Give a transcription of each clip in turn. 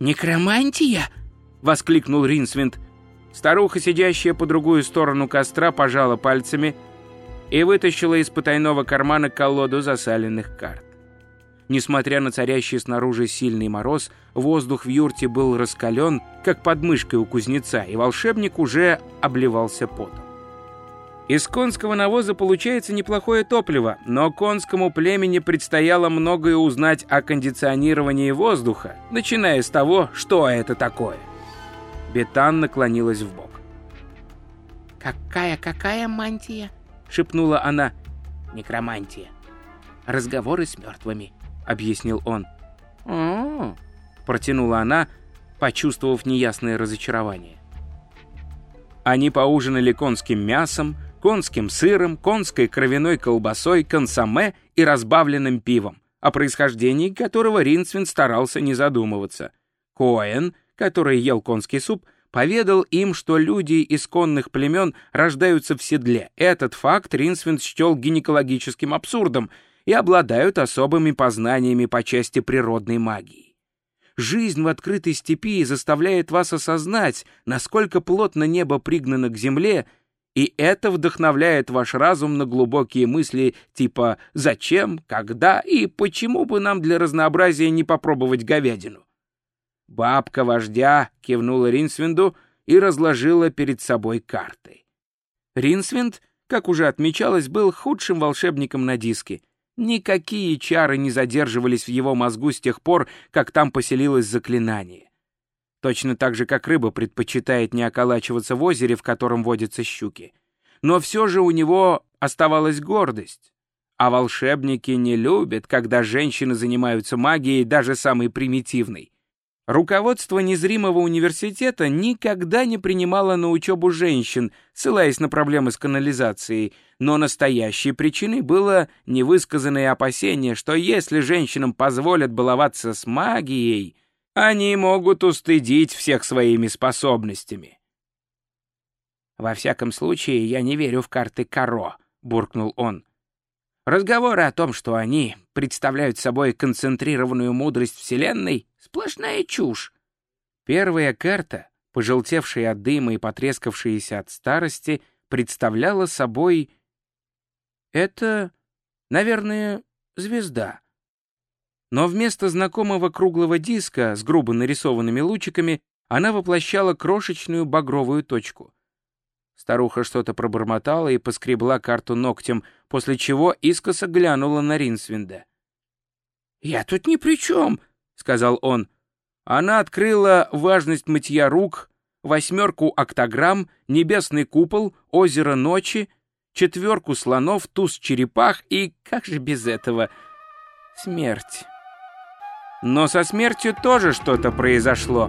«Некромантия?» — воскликнул Ринсвинд. Старуха, сидящая по другую сторону костра, пожала пальцами и вытащила из потайного кармана колоду засаленных карт. Несмотря на царящий снаружи сильный мороз, воздух в юрте был раскален, как под мышкой у кузнеца, и волшебник уже обливался потом. Из конского навоза получается неплохое топливо, но конскому племени предстояло многое узнать о кондиционировании воздуха, начиная с того, что это такое. Бетан наклонилась в бок. «Какая-какая мантия?» — шепнула она. «Некромантия. Разговоры с мертвыми», — объяснил он. «О-о-о», протянула она, почувствовав неясное разочарование. Они поужинали конским мясом, конским сыром, конской кровяной колбасой, консоме и разбавленным пивом, о происхождении которого Ринцвин старался не задумываться. Коэн, который ел конский суп, поведал им, что люди из конных племен рождаются в седле. Этот факт Ринсвин счел гинекологическим абсурдом и обладают особыми познаниями по части природной магии. Жизнь в открытой степи заставляет вас осознать, насколько плотно небо пригнано к земле — и это вдохновляет ваш разум на глубокие мысли типа «зачем?», «когда?» и «почему бы нам для разнообразия не попробовать говядину?». Бабка вождя кивнула Ринсвинду и разложила перед собой карты. Ринсвинд, как уже отмечалось, был худшим волшебником на диске. Никакие чары не задерживались в его мозгу с тех пор, как там поселилось заклинание. Точно так же, как рыба предпочитает не околачиваться в озере, в котором водятся щуки. Но все же у него оставалась гордость. А волшебники не любят, когда женщины занимаются магией, даже самой примитивной. Руководство незримого университета никогда не принимало на учебу женщин, ссылаясь на проблемы с канализацией, но настоящей причиной было невысказанное опасение, что если женщинам позволят баловаться с магией, они могут устыдить всех своими способностями. «Во всяком случае, я не верю в карты Каро», — буркнул он. «Разговоры о том, что они представляют собой концентрированную мудрость Вселенной — сплошная чушь. Первая карта, пожелтевшая от дыма и потрескавшаяся от старости, представляла собой... Это, наверное, звезда. Но вместо знакомого круглого диска с грубо нарисованными лучиками она воплощала крошечную багровую точку. Старуха что-то пробормотала и поскребла карту ногтем, после чего искоса глянула на Ринсвинда. «Я тут ни при чем», — сказал он. Она открыла важность мытья рук, восьмерку октограмм, небесный купол, озеро ночи, четверку слонов, туз черепах и, как же без этого, смерть. Но со смертью тоже что-то произошло.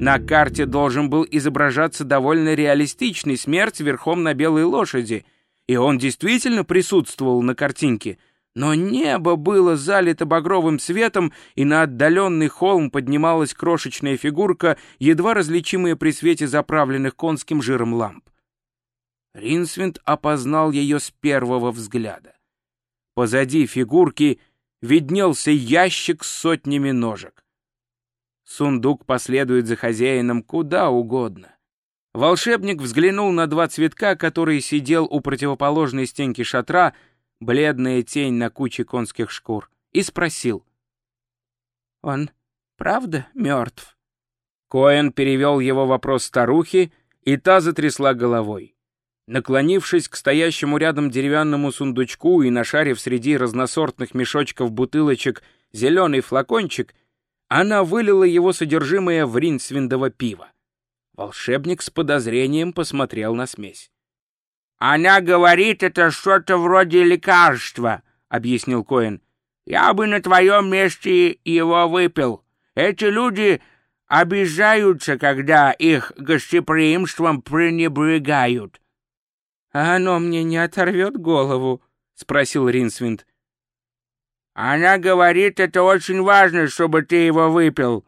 На карте должен был изображаться довольно реалистичный смерть верхом на белой лошади, и он действительно присутствовал на картинке. Но небо было залито багровым светом, и на отдаленный холм поднималась крошечная фигурка, едва различимая при свете заправленных конским жиром ламп. Ринсвинд опознал ее с первого взгляда. Позади фигурки — виднелся ящик с сотнями ножек. Сундук последует за хозяином куда угодно. Волшебник взглянул на два цветка, которые сидел у противоположной стенки шатра, бледная тень на куче конских шкур, и спросил. «Он правда мертв?» Коэн перевел его вопрос старухе, и та затрясла головой. Наклонившись к стоящему рядом деревянному сундучку и нашарив среди разносортных мешочков бутылочек зеленый флакончик, она вылила его содержимое в ринсвиндово пиво. Волшебник с подозрением посмотрел на смесь. «Она говорит, это что-то вроде лекарства», — объяснил Коэн. «Я бы на твоем месте его выпил. Эти люди обижаются, когда их гостеприимством пренебрегают. «А оно мне не оторвет голову?» — спросил Ринсвинд. «Она говорит, это очень важно, чтобы ты его выпил».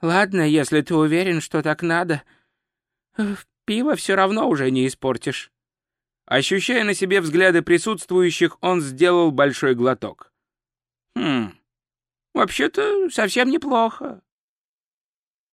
«Ладно, если ты уверен, что так надо. Пиво все равно уже не испортишь». Ощущая на себе взгляды присутствующих, он сделал большой глоток. «Хм, вообще-то совсем неплохо.